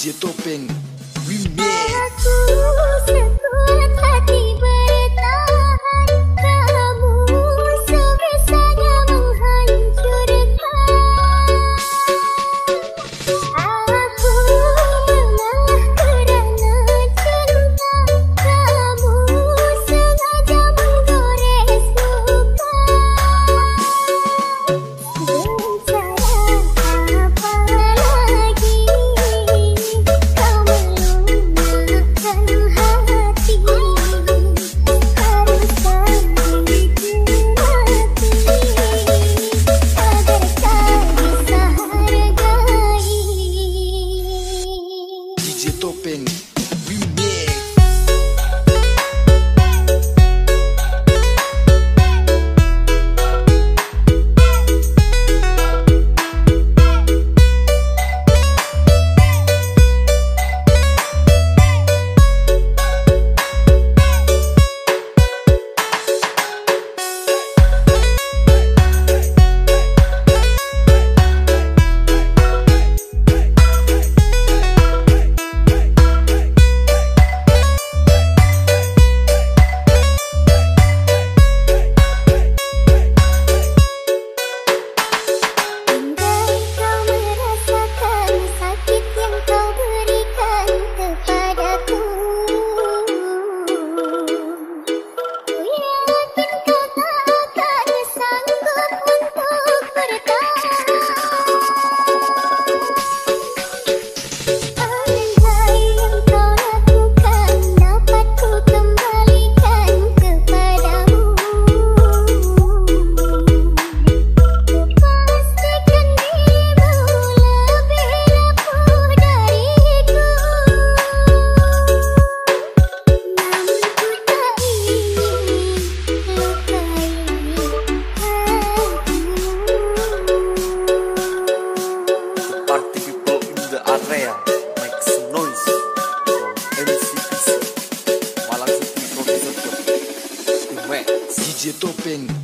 Topeng de Topeng.